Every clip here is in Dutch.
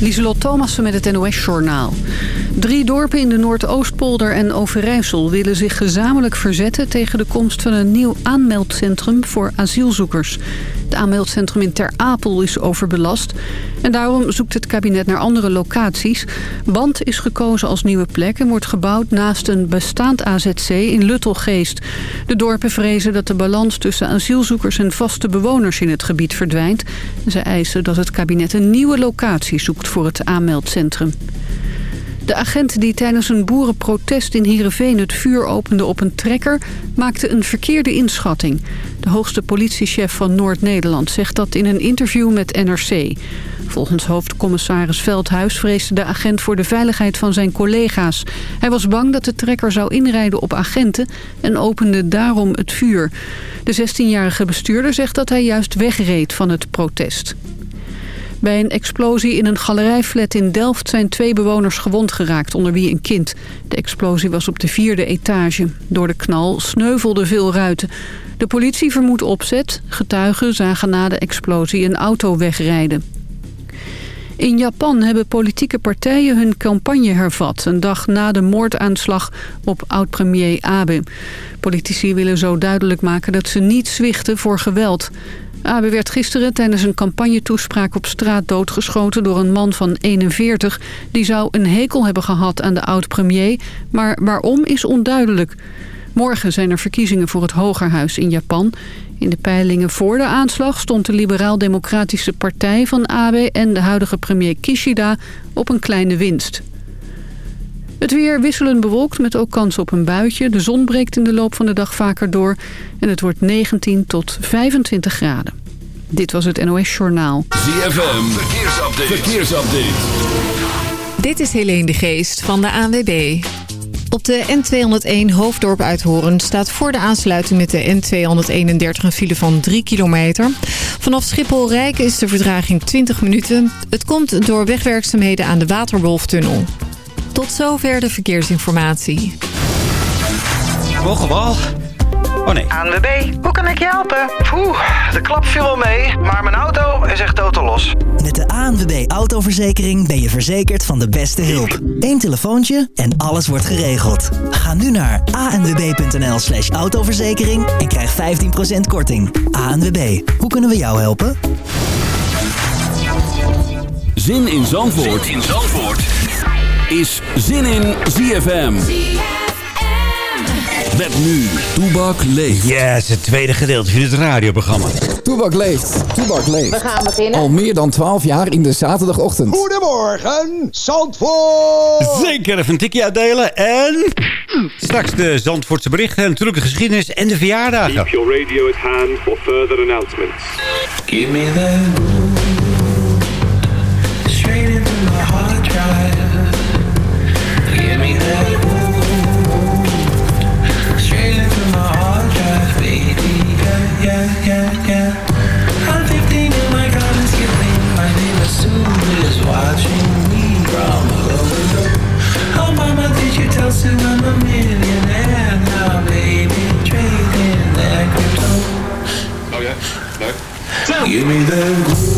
Lieselot Thomassen met het NOS-journaal. Drie dorpen in de Noordoostpolder en Overijssel willen zich gezamenlijk verzetten... tegen de komst van een nieuw aanmeldcentrum voor asielzoekers. Aanmeldcentrum in Ter Apel is overbelast. En daarom zoekt het kabinet naar andere locaties. Band is gekozen als nieuwe plek en wordt gebouwd naast een bestaand AZC in Luttelgeest. De dorpen vrezen dat de balans tussen asielzoekers en vaste bewoners in het gebied verdwijnt. Ze eisen dat het kabinet een nieuwe locatie zoekt voor het aanmeldcentrum. De agent die tijdens een boerenprotest in Heerenveen het vuur opende op een trekker... maakte een verkeerde inschatting. De hoogste politiechef van Noord-Nederland zegt dat in een interview met NRC. Volgens hoofdcommissaris Veldhuis vreesde de agent voor de veiligheid van zijn collega's. Hij was bang dat de trekker zou inrijden op agenten en opende daarom het vuur. De 16-jarige bestuurder zegt dat hij juist wegreed van het protest. Bij een explosie in een galerijflat in Delft zijn twee bewoners gewond geraakt, onder wie een kind. De explosie was op de vierde etage. Door de knal sneuvelden veel ruiten. De politie vermoedt opzet. Getuigen zagen na de explosie een auto wegrijden. In Japan hebben politieke partijen hun campagne hervat... een dag na de moordaanslag op oud-premier Abe. Politici willen zo duidelijk maken dat ze niet zwichten voor geweld. Abe werd gisteren tijdens een campagnetoespraak op straat doodgeschoten door een man van 41. Die zou een hekel hebben gehad aan de oud-premier, maar waarom is onduidelijk. Morgen zijn er verkiezingen voor het Hogerhuis in Japan. In de peilingen voor de aanslag stond de liberaal-democratische partij van Abe... en de huidige premier Kishida op een kleine winst. Het weer wisselend bewolkt met ook kans op een buitje. De zon breekt in de loop van de dag vaker door. En het wordt 19 tot 25 graden. Dit was het NOS Journaal. ZFM, verkeersupdate. verkeersupdate. Dit is Helene de Geest van de ANWB. Op de N201 Hoofddorp Uithoren staat voor de aansluiting met de N231 een file van 3 kilometer. Vanaf Schiphol-Rijk is de verdraging 20 minuten. Het komt door wegwerkzaamheden aan de Waterwolftunnel. Tot zover de verkeersinformatie. Mogen wel. Oh nee. ANWB, hoe kan ik je helpen? Oeh, de klap viel wel mee, maar mijn auto is echt totaal los. Met de ANWB Autoverzekering ben je verzekerd van de beste hulp. Eén telefoontje en alles wordt geregeld. Ga nu naar anwb.nl slash autoverzekering en krijg 15% korting. ANWB, hoe kunnen we jou helpen? Zin in Zandvoort, zin in Zandvoort. Is Zin in ZFM. Met nu, Toebak leeft. Yes, het tweede gedeelte van het radioprogramma. Toebak leeft. Toebak leeft. We gaan beginnen. Al meer dan 12 jaar in de zaterdagochtend. Goedemorgen, Zandvoort! Zeker even een tikje uitdelen en... Straks de Zandvoortse berichten, natuurlijk de geschiedenis en de verjaardagen. Keep your radio at hand for further announcements. Give me that watching me from below. Oh, mama, did you tell Sue I'm a millionaire now, baby? Trading that crypto. Oh yeah? No? Give me that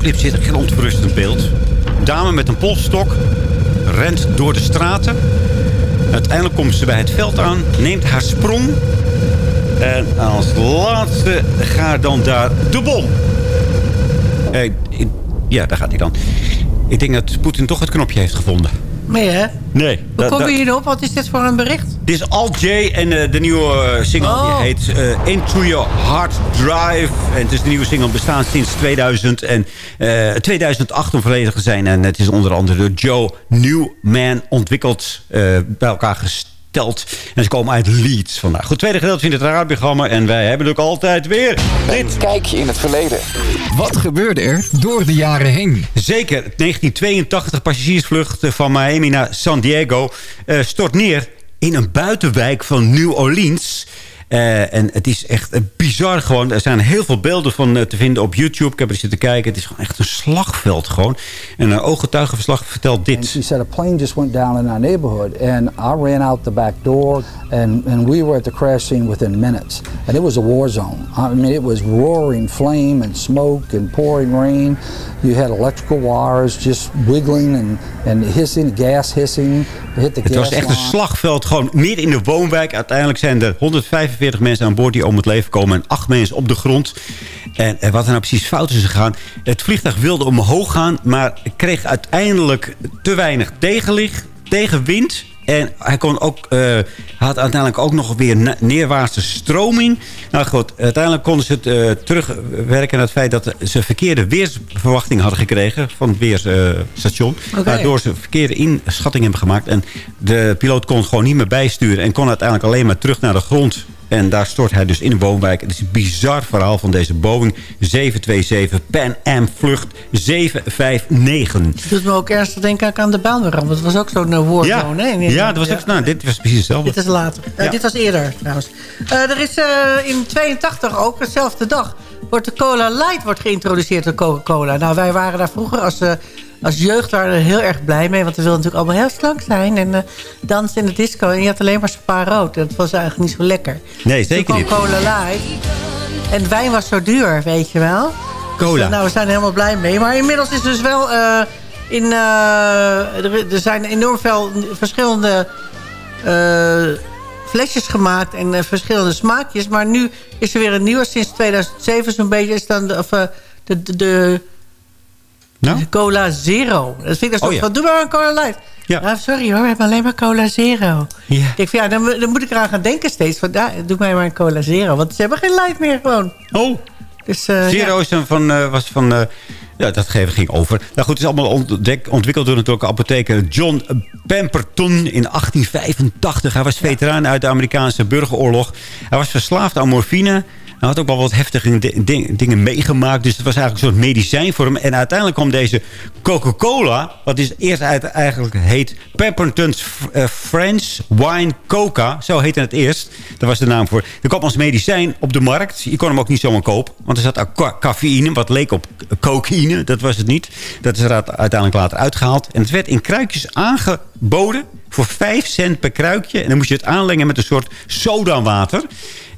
videoclip zit een heel ontrustend beeld. Een dame met een polsstok rent door de straten. Uiteindelijk komt ze bij het veld aan, neemt haar sprong. En als laatste gaat dan daar de bom. Eh, ja, daar gaat hij dan. Ik denk dat Poetin toch het knopje heeft gevonden. Nee, hè? Nee. Hoe da- kom da- je hierop? Wat is dit voor een bericht? Dit is Alt J en eh, de nieuwe eh, single Oh. die heet eh, Into Your Hard Drive. En het is de nieuwe single bestaan sinds 2000 en, eh, 2008 om volledig te zijn. En het is onder andere door Joe Newman ontwikkeld, eh, bij elkaar gesteld. En ze komen uit Leeds vandaag. Goed, tweede gedeelte in het radioprogramma. En wij hebben ook altijd weer dit. Kijkje in het verleden. Wat gebeurde er door de jaren heen? Zeker, 1982 passagiersvlucht van Miami naar San Diego eh, stort neer in een buitenwijk van New Orleans. Eh, en het is echt eh, bizar gewoon. Er zijn heel veel beelden van eh, te vinden op YouTube. Ik heb er zitten kijken. Het is gewoon echt een slagveld gewoon. En een ooggetuigenverslag vertelt And dit. she said a plane just went down in our neighborhood, and I ran out the back door, and, and we were at the crash scene within minutes. And it was a war zone. I mean, it was roaring flame and smoke and pouring rain. You had electrical wires just wiggling and, and hissing, gas hissing, hit the Het gas was echt een slagveld, gewoon midden in de woonwijk. Uiteindelijk zijn er 145 mensen aan boord die om het leven komen... en acht mensen op de grond. En eh, wat er nou precies fout is gegaan... het vliegtuig wilde omhoog gaan... maar kreeg uiteindelijk te weinig tegenlicht, tegenwind... En hij kon ook, eh, had uiteindelijk ook nog weer ne- neerwaartse stroming. Nou goed, uiteindelijk konden ze het eh, terugwerken naar het feit dat ze verkeerde weersverwachting hadden gekregen van het weerstation. Waardoor ze verkeerde inschatting hebben gemaakt. En de piloot kon gewoon niet meer bijsturen en kon uiteindelijk alleen maar terug naar de grond. En daar stort hij dus in een woonwijk. Het is een bizar verhaal van deze Boeing 727 Pan Am vlucht 759. Het doet me ook ernstig denken aan de Bijlmerramp. Dat was ook zo'n Ja, warzone. hè? In- ja, dat was ook, nou, dit was precies hetzelfde. Dit is later. Eh, Ja. Dit was eerder trouwens. Eh, er is eh, in 82 ook, dezelfde dag, wordt de Cola Light wordt geïntroduceerd door Coca-Cola. Nou, wij waren daar vroeger als, eh, als jeugd waren we er heel erg blij mee. Want we wilden natuurlijk allemaal heel slank zijn. En eh, dansen in de disco. En je had alleen maar spa rood. Dat was eigenlijk niet zo lekker. Nee, zeker Toen niet. kwam Cola Light. En wijn was zo duur, weet je wel. Cola. Dus, eh, nou, we zijn er helemaal blij mee. Maar inmiddels is dus wel... eh, in, er, er zijn enorm veel verschillende flesjes gemaakt en verschillende smaakjes. Maar nu is er weer een nieuwe. Sinds 2007 zo'n beetje is dan de, of, de, de, de, Nou? Cola Zero. Dat vind ik dan Oh, ja. van, doe maar een Cola Light. Ja. Ja. sorry hoor, we hebben alleen maar Cola Zero. Ik van, ja, dan, dan moet ik eraan gaan denken steeds. Van, ja, doe mij maar een Cola Zero. Want ze hebben geen light meer gewoon. Oh, Dus, eh, Zero ja. is een van, eh, was van... eh, ja, dat gegeven ging over. Nou goed, het is allemaal ontdek- ontwikkeld door natuurlijk apotheker John Pemberton in 1885. Hij was veteraan uit de Amerikaanse burgeroorlog. Hij was verslaafd aan morfine. Hij had ook wel wat heftige di- di- dingen meegemaakt. Dus het was eigenlijk een soort medicijn voor hem. En uiteindelijk kwam deze Coca-Cola... wat is eerst eigenlijk heet Pemberton's eh, French Wine Coca. Zo heette het eerst. Daar was de naam voor. Er kwam als medicijn op de markt. Je kon hem ook niet zomaar kopen. Want er zat ook ca- cafeïne, wat leek op cocaïne. Dat was het niet. Dat is er uite- uiteindelijk later uitgehaald. En het werd in kruikjes aangeboden voor 5 cent per kruikje. En dan moest je het aanlengen met een soort sodawater.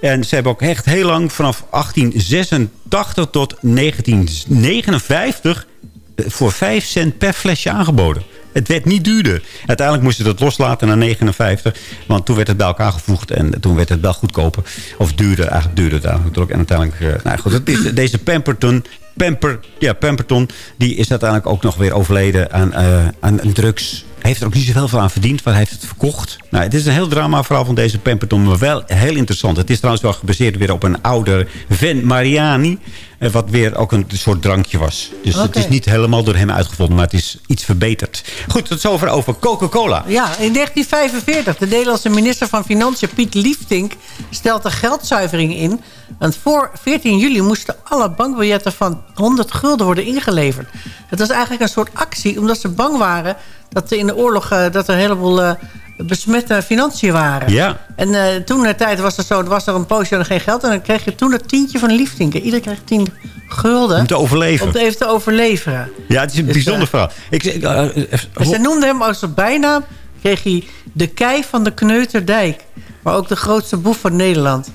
En ze hebben ook echt heel lang, vanaf 1886 tot 1959... eh, voor 5 cent per flesje aangeboden. Het werd niet duurder. Uiteindelijk moesten ze dat loslaten naar 59. Want toen werd het bij elkaar gevoegd. En toen werd het wel goedkoper. Of duurder. Eigenlijk duurder eigenlijk ook. En uiteindelijk... eh, nou goed, deze Pemberton... Pamper, ja, Pemberton, die is uiteindelijk ook nog weer overleden aan, eh, aan drugs. Hij heeft er ook niet zoveel van aan verdiend, maar hij heeft het verkocht. Nou, het is een heel drama verhaal van deze Pemberton, maar wel heel interessant. Het is trouwens wel gebaseerd weer op een oude Ven Mariani, eh, wat weer ook een soort drankje was. Dus het is niet helemaal door hem uitgevonden, maar het is iets verbeterd. Goed, tot zover over Coca-Cola. Ja, in 1945. De Nederlandse minister van Financiën Piet Liefdink stelt een geldzuivering in. Want voor 14 juli moesten alle bankbiljetten van 100 gulden worden ingeleverd. Het was eigenlijk een soort actie, omdat ze bang waren dat er in de oorlog eh, dat er een heleboel eh, besmette financiën waren. Ja. En eh, toen de tijd was er, zo, was er een poosje en geen geld. En dan kreeg je toen het tientje van Liefdink. Iedereen kreeg 10 gulden. Om te overleven. Om te even te overleveren. Ja, het is een Dus, bijzonder verhaal. Ik, ze noemden hem als bijnaam, kreeg hij de kei van de Kneuterdijk. Maar ook de grootste boef van Nederland.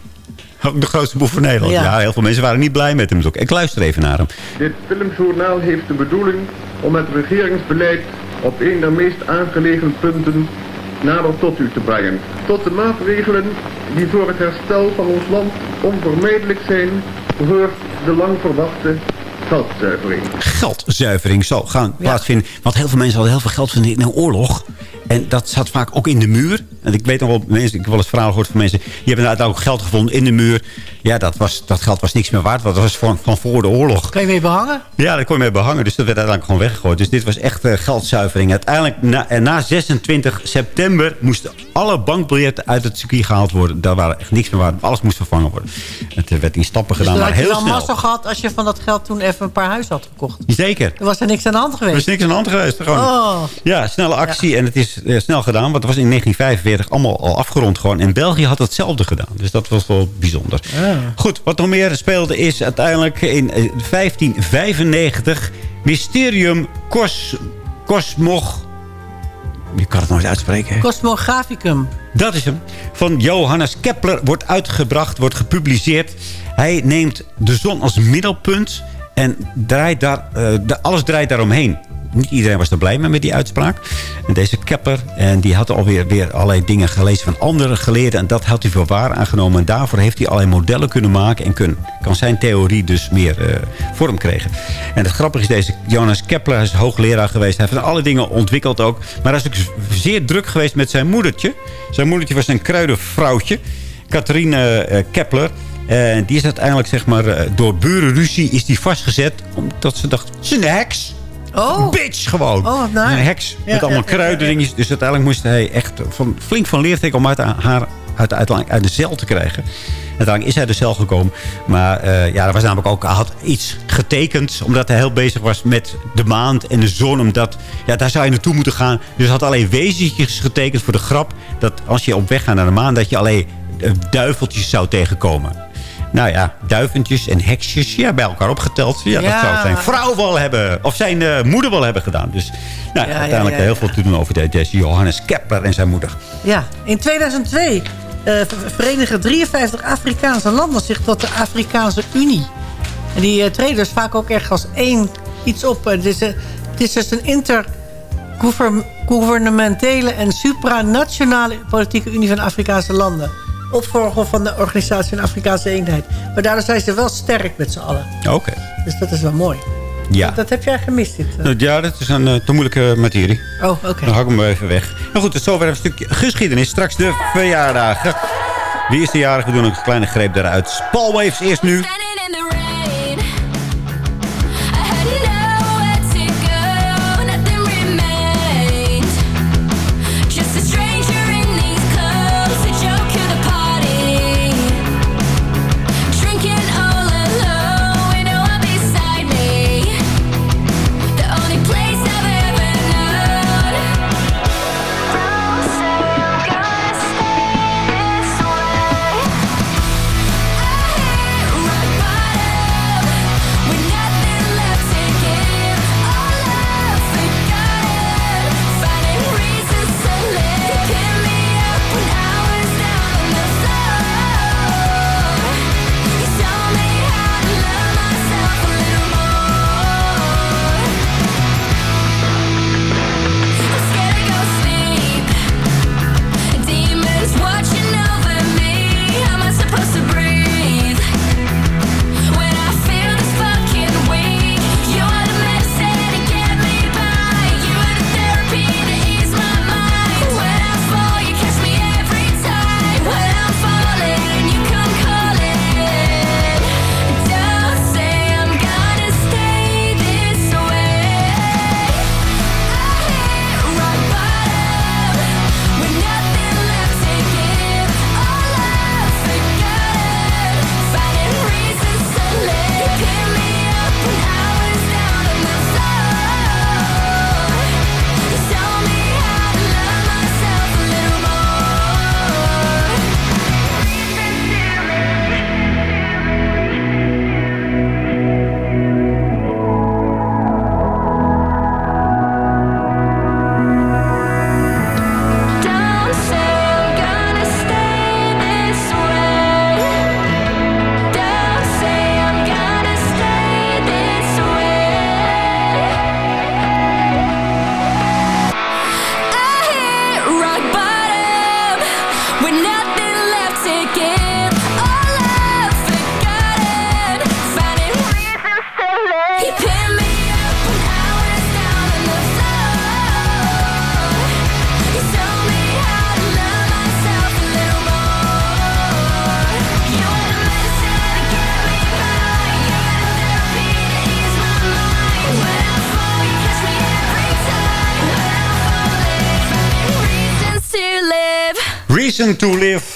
Ook de grootste boef van Nederland. Ja. Ja. heel veel mensen waren niet blij met hem. Ik luister even naar hem. Dit filmjournaal heeft de bedoeling om het regeringsbeleid op een der meest aangelegen punten nader tot u te brengen. Tot de maatregelen die voor het herstel van ons land onvermijdelijk zijn, behoort de lang verwachte geldzuivering. Geldzuivering zal gaan plaatsvinden. Want heel veel mensen hadden heel veel geld verdiend in een oorlog. En dat zat vaak ook in de muur. En ik weet nog wel, mensen, ik heb wel eens verhalen gehoord van mensen... die hebben ook geld gevonden in de muur. Ja, dat, was, dat geld was niks meer waard. Want dat was van, van voor de oorlog. Kan je mee behangen? Ja, daar kon je mee behangen. Dus dat werd uiteindelijk gewoon weggegooid. Dus dit was echt eh, geldzuivering. Uiteindelijk, na, eh, na 26 september... moesten alle bankbiljetten uit het circuit gehaald worden. Daar waren echt niks meer waard. Alles moest vervangen worden. Het eh, werd in stappen Dus gedaan, dan maar had je heel wel snel. massa gehad als je van dat geld toen even een paar huizen had gekocht. Zeker. Er was er niks aan de hand Er geweest. is niks aan de hand geweest. Gewoon. Oh. Ja, snelle actie. En het is eh, snel gedaan. Want het was in 1945 allemaal al afgerond gewoon. En België had hetzelfde gedaan. Dus dat was wel bijzonder. Goed, wat nog meer speelde is uiteindelijk in eh, 1595... Mysterium Cos, Cosmog... Je kan het nooit uitspreken. hè? Cosmographicum. Dat is hem. Van Johannes Kepler wordt uitgebracht, wordt gepubliceerd. Hij neemt de zon als middelpunt en draait daar, eh, de, alles draait daaromheen. Niet iedereen was er blij mee met die uitspraak. En deze Kepler, en die had alweer weer allerlei dingen gelezen van andere geleerden. En dat had hij voor waar aangenomen. En daarvoor heeft hij allerlei modellen kunnen maken. En kun, kan zijn theorie dus meer eh, vorm krijgen. En het grappige is, deze Johannes Kepler is hoogleraar geweest. Hij heeft alle dingen ontwikkeld ook. Maar hij is ook zeer druk geweest met zijn moedertje. Zijn moedertje was een kruidenvrouwtje. Catharine eh, Kepler. En die is uiteindelijk, zeg maar, eh, door burenruzie is die vastgezet. Omdat ze dacht, ze is een heks. Oh. Bitch gewoon. Oh. Een heks met allemaal kruidendingetjes. Dus uiteindelijk moest hij echt van, flink van leer trekken... om uit, haar uit, uiteindelijk uit de cel te krijgen. Uiteindelijk is hij uit de cel gekomen. Maar eh, ja, er was namelijk ook, hij had iets getekend. Omdat hij heel bezig was met de maand en de zon. Omdat, ja, daar zou je naartoe moeten gaan. Dus hij had alleen wezentjes getekend voor de grap. Dat als je op weg gaat naar de maan... dat je alleen eh, duiveltjes zou tegenkomen. Nou ja, duiventjes en heksjes, ja, bij elkaar opgeteld. Ja, dat zou zijn vrouw wel hebben, of zijn eh, moeder wel hebben gedaan. Dus nou, Ja, uiteindelijk heel veel te doen over de- deze Johannes Kepler en zijn moeder. Ja, in 2002 eh, ver- verenigen 53 Afrikaanse landen zich tot de Afrikaanse Unie. En die eh, treden dus vaak ook echt als één iets op. Het is, het is dus een intergouvernementele en supranationale politieke unie van Afrikaanse landen. Opvolger van de Organisatie van Afrikaanse Eenheid. Maar daardoor zijn ze wel sterk met z'n allen. Oké. Dus dat is wel mooi. Ja. Dat heb jij gemist, dit. eh. Nou, Ja, dat is een eh, te moeilijke materie. Oh, oké. Dan hak ik hem even weg. Nou goed, tot zover een stukje geschiedenis. Straks de verjaardagen. Wie is de jarige? We doen een kleine greep daaruit. Spalwaves eerst nu.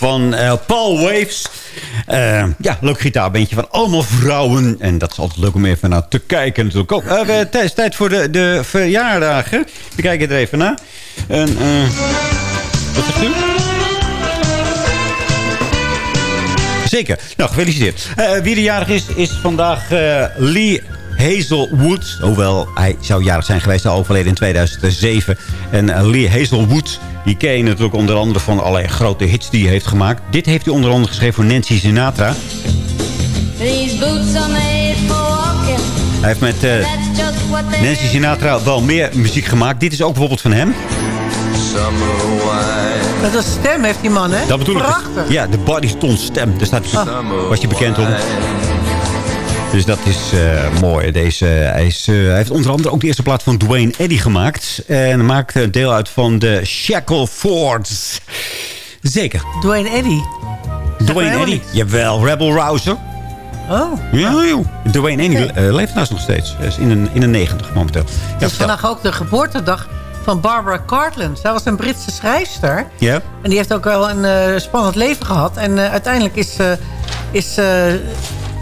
Van eh, Paul Waves. Eh, ja, leuk gitaarbeentje van allemaal vrouwen. En dat is altijd leuk om even naar te kijken natuurlijk ook. We- het is tijd voor de, de verjaardagen. We kijken er even naar. En, wat zegt u? Zeker. Nou, gefeliciteerd. Wie de jarig is, is vandaag Lee Hazelwood. Hoewel, hij zou jarig zijn geweest, al overleden in 2007. En eh, Lee Hazelwood, die ken je natuurlijk onder andere van allerlei grote hits die hij heeft gemaakt. Dit heeft hij onder andere geschreven voor Nancy Sinatra. These boots are made for walking. Hij heeft met eh, Nancy Sinatra wel meer muziek gemaakt. Dit is ook bijvoorbeeld van hem. Met een stem heeft die man, hè? Dat bedoel ik. Prachtig. dus. Ja, de Bodytone stem. Daar staat, Ah. was je bekend om. Dus dat is eh, mooi. Deze, hij, is, eh, hij heeft onder andere ook de eerste plaat van Dwayne Eddy gemaakt. En maakte deel uit van de Shacklefords. Zeker. Dwayne Eddy. Dwayne Eddy. Jawel, Rebel Rouser. Oh. Ja, joh. Dwayne Eddy eh, leeft naast nog steeds. Hij is in een, in een 90 momenteel. Ja, Het is vandaag ook de geboortedag van Barbara Cartland. Zij was een Britse schrijfster. Ja? En die heeft ook wel een spannend leven gehad. En uiteindelijk is, eh, is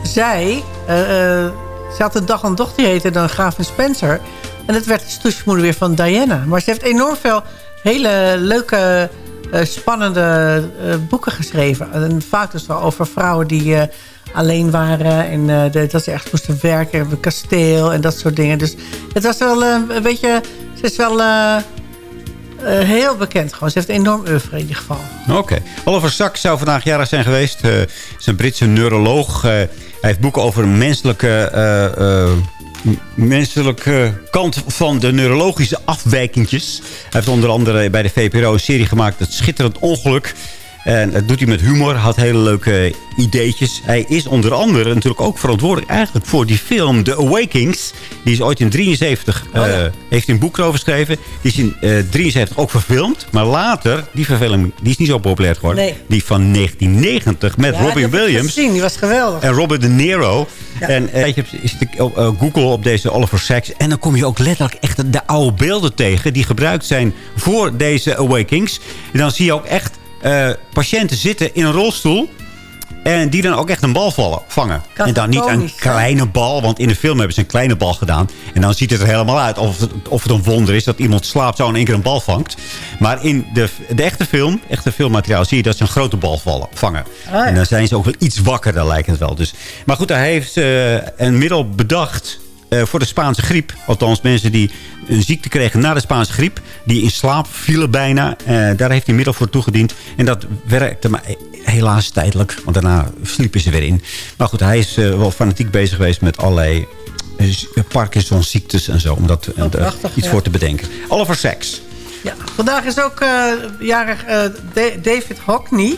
zij... eh, eh, ze had een dag en dochter heette dan Gravin Spencer. En dat werd de stoesmoeder weer van Diana. Maar ze heeft enorm veel hele leuke, eh, spannende boeken geschreven. En vaak dus wel over vrouwen die alleen waren. En dat ze echt moesten werken op een kasteel en dat soort dingen. Dus het was wel een beetje... Ze is wel... heel bekend gewoon. Ze heeft een enorm oeuvre in ieder geval. Oké. Oliver Sacks zou vandaag jarig zijn geweest. Is een Britse neuroloog. Hij heeft boeken over menselijke, eh, eh, menselijke kant van de neurologische afwijkingjes. Hij heeft onder andere bij de VPRO een serie gemaakt... Het Schitterend Ongeluk. En dat doet hij met humor. Had hele leuke ideetjes. Hij is onder andere natuurlijk ook verantwoordelijk eigenlijk voor die film The Awakings. Die is ooit in 73 eh, heeft hij een boek erover geschreven. Die is in eh 73 ook verfilmd. Maar later, die verfilming, die is niet zo populair geworden. Nee. Die van 1990 met Ja, die Robin Williams. gezien, die was geweldig. En Robert De Niro. En eh, je op, eh, Google op deze Oliver Sacks. En dan kom je ook letterlijk echt de oude beelden tegen... die gebruikt zijn voor deze Awakings. En dan zie je ook echt eh, patiënten zitten in een rolstoel... En die dan ook echt een bal vallen, vangen. En dan niet een kleine bal. Want in de film hebben ze een kleine bal gedaan. En dan ziet het er helemaal uit of het, of het een wonder is... dat iemand slaapt zo in één keer een bal vangt. Maar in de, de echte film, echte filmmateriaal... zie je dat ze een grote bal vallen, vangen. ja. En dan zijn ze ook wel iets wakkerder, lijkt het wel. Dus, maar goed, hij heeft eh, een middel bedacht... eh, voor de Spaanse griep. Althans, mensen die een ziekte kregen na de Spaanse griep. Die in slaap vielen bijna. Eh, daar heeft hij middel voor toegediend. En dat werkte maar helaas tijdelijk. Want daarna sliepen ze weer in. Maar goed, hij is eh, wel fanatiek bezig geweest met allerlei... eh, z- Parkinson's ziektes en zo. Om dat Oh, prachtig, iets ja. voor te bedenken. Oliver Sacks. Ja, vandaag is ook eh, jarig eh, Da- David Hockney.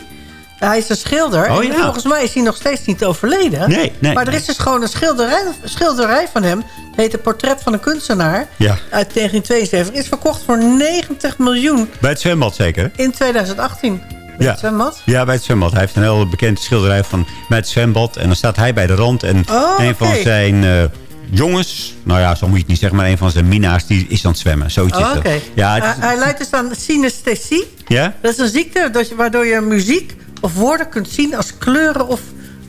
Hij is een schilder. Oh, en ja. volgens mij is hij nog steeds niet overleden. Nee, nee, maar er nee. is dus gewoon een schilderij, schilderij van hem. Het heet het Portret van een Kunstenaar. Ja. Uit 1972. Is verkocht voor 90 miljoen Bij het zwembad zeker. in 2018. Bij Ja. het zwembad. Ja, bij het zwembad. Hij heeft een heel bekend schilderij van met het zwembad. En dan staat hij bij de rand. En Oh, een van zijn eh, jongens, nou ja, zo moet je het niet zeggen... maar een van zijn minnaars, die is aan het zwemmen. Zoiets Oh. Ja, het hij, hij lijdt dus aan synesthesie. ja? Dat is een ziekte dat je, waardoor je muziek of woorden kunt zien als kleuren of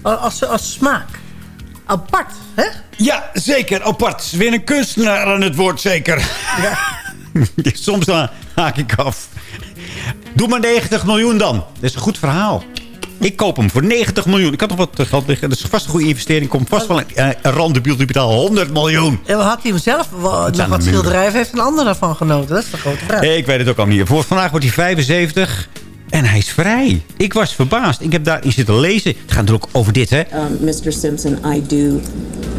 als, als smaak. Apart, hè? Ja, zeker. Apart. Weer een kunstenaar aan het woord, zeker. Soms dan haak ik af. Doe maar 90 miljoen dan. Dat is een goed verhaal. Ik koop hem voor 90 miljoen. Ik had nog wat eh, geld liggen. Dat is vast een goede investering. Komt vast wel een, eh, een randebiel die betaalt 100 miljoen. En had hij hem zelf nog wat minder. schilderijen of heeft een ander daarvan genoten? Dat is de grote vraag. Ik weet het ook al niet. Voor vandaag wordt hij 75. En hij is vrij. Ik was verbaasd. Ik heb daarin zitten lezen. Het gaat natuurlijk ook over dit, hè? Um, Mr. Simpson, I do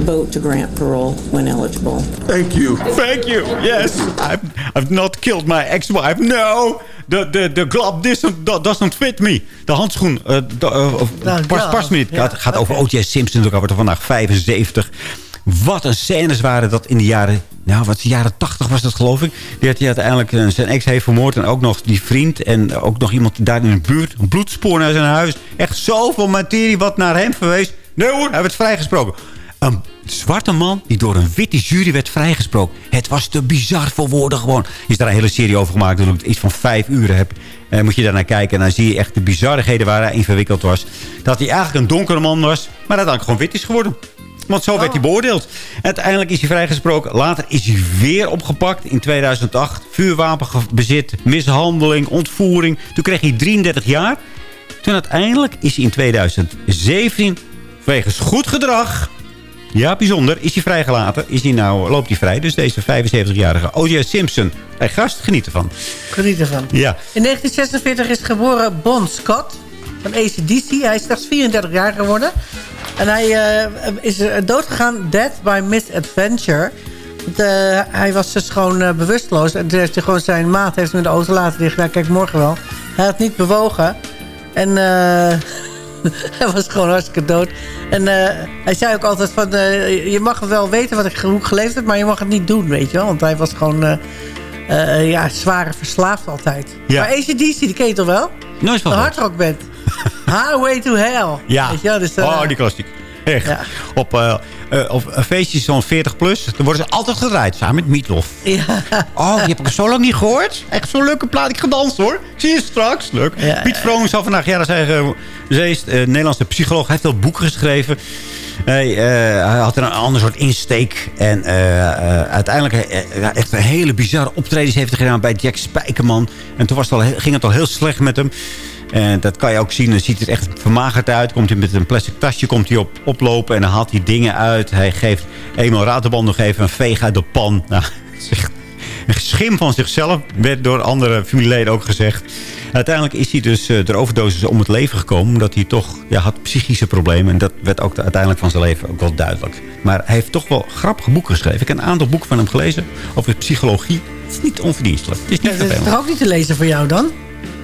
vote to grant parole when eligible. Thank you. Thank you. Yes. I've, I've not killed my ex-wife. No. The, the, the glove doesn't, doesn't fit me. De handschoen uh, de, uh, Nou, past, ja. past me niet. Ja, het gaat over O.J. Simpson. Hij wordt er vandaag 75. Wat een scènes waren dat in de jaren... Nou, wat de jaren 80 was dat, geloof ik. Die had hij uiteindelijk eh, zijn ex heeft vermoord. En ook nog die vriend. En ook nog iemand daar in de buurt. Een bloedspoor naar zijn huis. Echt zoveel materie wat naar hem verwees. Nee hoor, hij werd vrijgesproken. Een zwarte man die door een witte jury werd vrijgesproken. Het was te bizar voor woorden gewoon. Is daar een hele serie over gemaakt. Dat ik iets van vijf uur heb. En moet je daarnaar kijken en dan zie je echt de bizarrigheden waar hij in verwikkeld was. Dat hij eigenlijk een donkere man was, maar uiteindelijk gewoon wit is geworden. Want zo werd hij beoordeeld. Uiteindelijk is hij vrijgesproken. Later is hij weer opgepakt in 2008. Vuurwapenbezit, mishandeling, ontvoering. Toen kreeg hij 33 jaar. Toen uiteindelijk is hij in 2017 wegens goed gedrag... Ja, bijzonder. Is hij vrijgelaten? Is hij nou, loopt hij vrij? Dus deze 75-jarige O.J. Simpson. Hij gast, geniet ervan. Geniet ervan. Ja. In 1946 is geboren Bon Scott van ACDC. Hij is slechts 34 jaar geworden. En hij eh, is eh, doodgegaan dead by misadventure. Want, eh, hij was dus gewoon bewusteloos. En toen heeft hij gewoon zijn maat heeft hem in de auto laten liggen. Nou, kijk, morgen wel. Hij had niet bewogen. En hij was gewoon hartstikke dood. En hij zei ook altijd van... je mag wel weten wat ik, hoe geleefd heb... maar je mag het niet doen, weet je wel. Want hij was gewoon... ja, zware verslaafd altijd. Ja. Maar ACDC, die ken je toch wel? Nooit van gehoord. hardrockband. Highway to Hell. Ja. Je wel, dus, eh, oh, die klassiek. Echt. Ja. Op, eh, eh, op feestjes van 40 plus, dan worden ze altijd gedraaid. Samen met Meatloaf. Ja. Oh, die heb ik zo lang niet gehoord. Echt zo'n leuke plaat. Ik gedanst hoor. Ik zie je straks. Leuk. Ja, Piet Vroon zal vandaag jaren zeggen. Ze is een Nederlandse psycholoog. Hij heeft veel boeken geschreven. Hij, hij had een ander soort insteek. En uiteindelijk echt een hele bizarre optredens heeft hij gedaan bij Jack Spijkerman. En toen was het al, ging het al heel slecht met hem. En dat kan je ook zien. Dan ziet het echt vermagerd uit. Komt hij met een plastic tasje komt hij op, oplopen. En dan haalt hij dingen uit. Hij geeft eenmaal ratenband nog even een veeg uit de pan. Nou, het echt een schim van zichzelf. Werd door andere familieleden ook gezegd. Uiteindelijk is hij dus eh, door overdosis om het leven gekomen. Omdat hij toch ja, had psychische problemen. En dat werd ook de- uiteindelijk van zijn leven ook wel duidelijk. Maar hij heeft toch wel grappige boeken geschreven. Ik heb een aantal boeken van hem gelezen. Over psychologie. Het is niet onverdienstelijk. Het is niet dat is toch ook niet te lezen voor jou dan?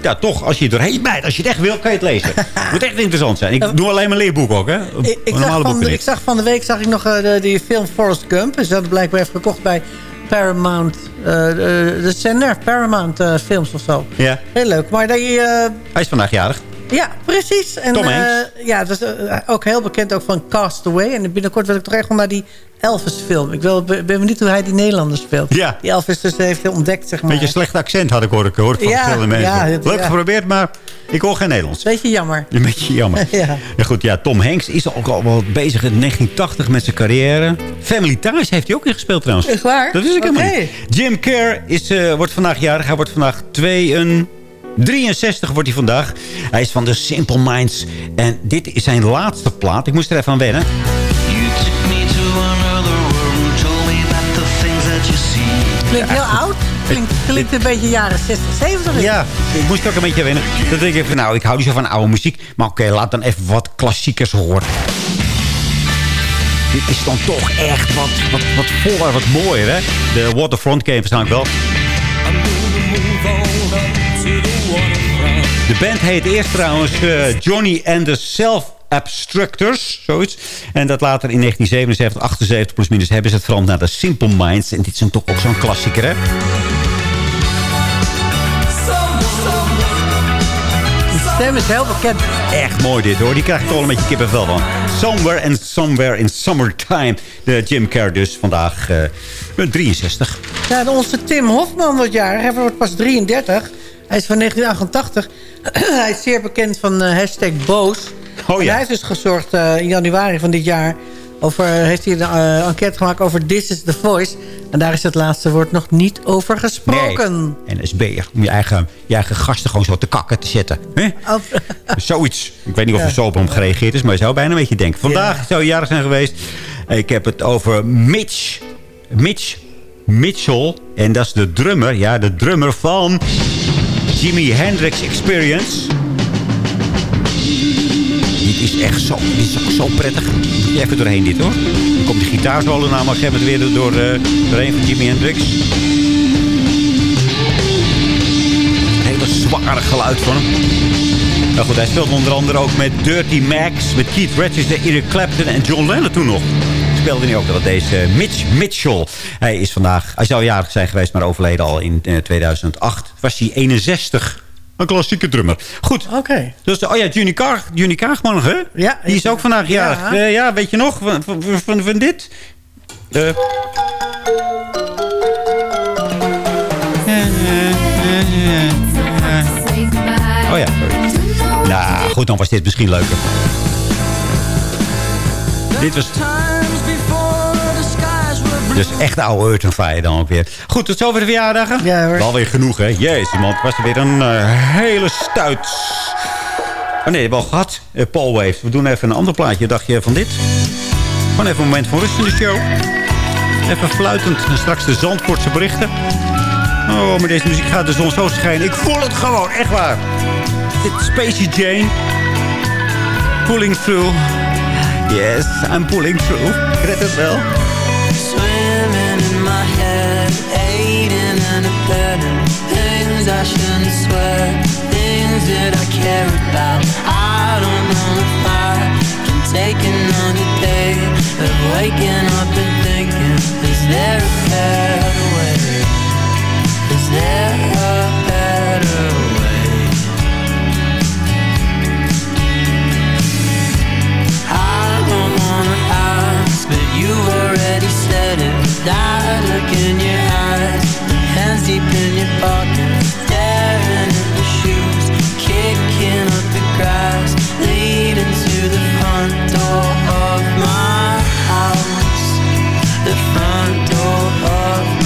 Ja, toch, als je er doorheen bijt, als je het echt wil, kan je het lezen. Het moet echt interessant zijn. Ik doe alleen maar leerboeken ook, hè? Ik, ik, Normale zag van, de- ik zag van de week zag ik nog eh, die film Forrest Gump. Dus dat blijkbaar even gekocht bij Paramount. eh, de, de zender Paramount eh, Films of zo. Ja, Heel leuk. Maar eh, hij is vandaag jarig. Ja, precies. En, Tom eh, ja, dat is eh, ook heel bekend ook van Castaway. En binnenkort wil ik toch echt wel naar die Elvis film. Ik wil, ben benieuwd hoe hij die Nederlander speelt. Ja. Die Elvis dus heeft ontdekt, zeg maar. Beetje slecht accent had ik hoor ik, hoor van Ja, verschillende mensen. ja, het- Leuk ja. geprobeerd, maar ik hoor geen Nederlands. Beetje jammer. Een beetje jammer. Ja. Ja, goed, ja, Tom Hanks is ook al wel bezig in 1980 met zijn carrière. Family Ties heeft hij ook in gespeeld trouwens. Echt waar? Dat wist ik helemaal Oké. niet. Jim Kerr is, eh, wordt vandaag jarig. Hij wordt vandaag 2 63 wordt hij vandaag. Hij is van de Simple Minds. En dit is zijn laatste plaat. Ik moest er even aan wennen. Klinkt heel oud. Klinkt, klinkt een beetje jaren 60, 70. Ja, ik moest er ook een beetje wennen. Dan denk ik van, nou, ik hou niet zo van oude muziek. Maar oké, laat dan even wat klassiekers horen. Dit is dan toch echt wat, wat, wat voller, wat mooier, hè? De Waterfront ken je waarschijnlijk wel. De band heet eerst trouwens eh, Johnny and the Self-Abstructors, zoiets. En dat later in 1977, 78 plus minus hebben ze het veranderd naar de Simple Minds. En dit is toch ook zo'n klassieker, hè? De stem is heel bekend. Echt mooi dit hoor. Die krijg ik toch wel een beetje kippenvel van. Somewhere and Somewhere in Summertime. De Jim Carrey dus vandaag eh, 63. Ja, onze Tim Hofman wordt jarig. Hij wordt pas 33. Hij is van 1988. hij is zeer bekend van eh, hashtag boos. Oh En hij heeft dus gezorgd eh, in januari van dit jaar... Over, heeft hij een eh, enquête gemaakt over This is the Voice. En daar is het laatste woord nog niet over gesproken. En SB'er. Om je eigen, je eigen gasten gewoon zo te kakken te zetten. Oh, Zoiets. Ik weet niet of Ja. er zo op hem gereageerd is. Maar je zou bijna een beetje denken. Vandaag zou hij jarig zijn geweest. Ik heb het over Mitch. Mitch Mitchell. En dat is de drummer. Ja, de drummer van Jimi Hendrix Experience. Dit is echt zo, dit is zo prettig. Even doorheen dit hoor. Dan komt de gitaarsolo namelijk moment weer door, eh, doorheen van Jimi Hendrix. Een hele zware geluid van hem. Nou goed, hij speelde onder andere ook met Dirty Max, met Keith Richards, Eric Clapton en John Lennon toen nog. Speelde hij ook dat deze Mitch Mitchell. Hij is vandaag, hij zou jarig zijn geweest, maar overleden al in eh, 2008. Was hij 61. Een klassieke drummer. Goed. Oké. Dus, oh ja, Juni, Kaag, Juni Kaagman, hè? Ja. Die is ook vandaag jarig. Ja. Ja, ja weet je nog van, van, van, van dit? Eh. goed, dan was dit misschien leuker. Dit was... Dus echt oude Earth Fire dan ook weer. Goed, tot zover de verjaardagen. Ja hoor. Wel weer genoeg, hè? Jezus, man. Het was er weer een eh, hele stuit. Oh nee, wel gehad. Uh, Paul Waves. We doen even een ander plaatje. Dacht je van dit? Gewoon even een moment van rust in de show. Even fluitend. En straks de Zandvoortse berichten. Oh, met deze muziek gaat de zon zo schijnen. Ik voel het gewoon, echt waar. Dit is Spacey Jane. Pulling through. Yes, I'm pulling through. Ik red het wel. In aiding and abetting things I shouldn't swear, things that I care about. I don't know if I can take another day of waking up and thinking, is there a better way? Is there a better way? I don't wanna ask, but you already said it. That look in your eyes, hands deep in your pocket, staring the shoes, kicking up the grass, leading to the front door of my house. The front door of